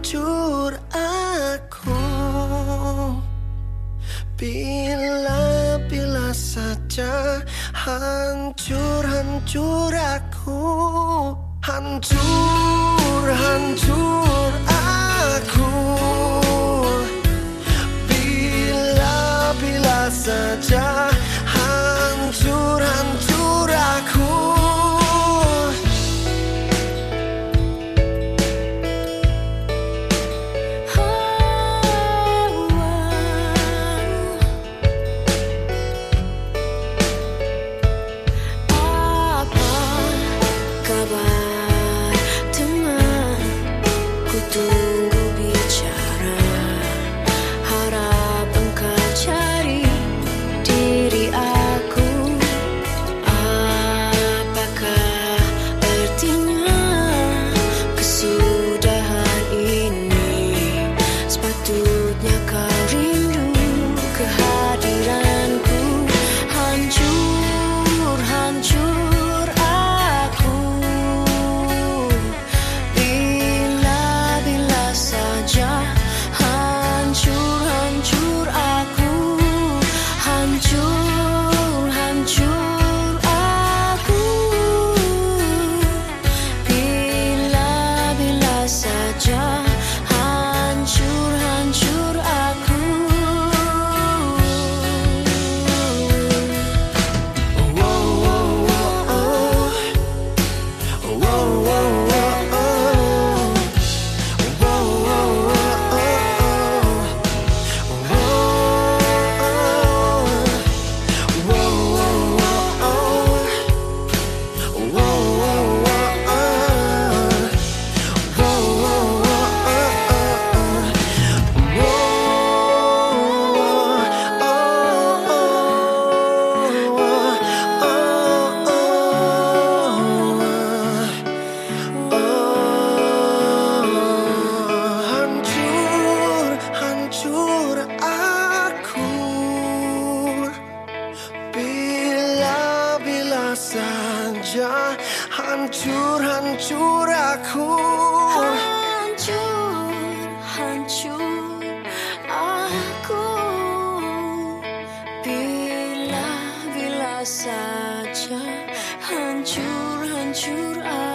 Hancur aku. Bila-bila saja hancur-hancur aku. Hancur-hancur aku. saja hancur hancur aku. Hancur hancur aku. Bila bila saja hancur hancur aku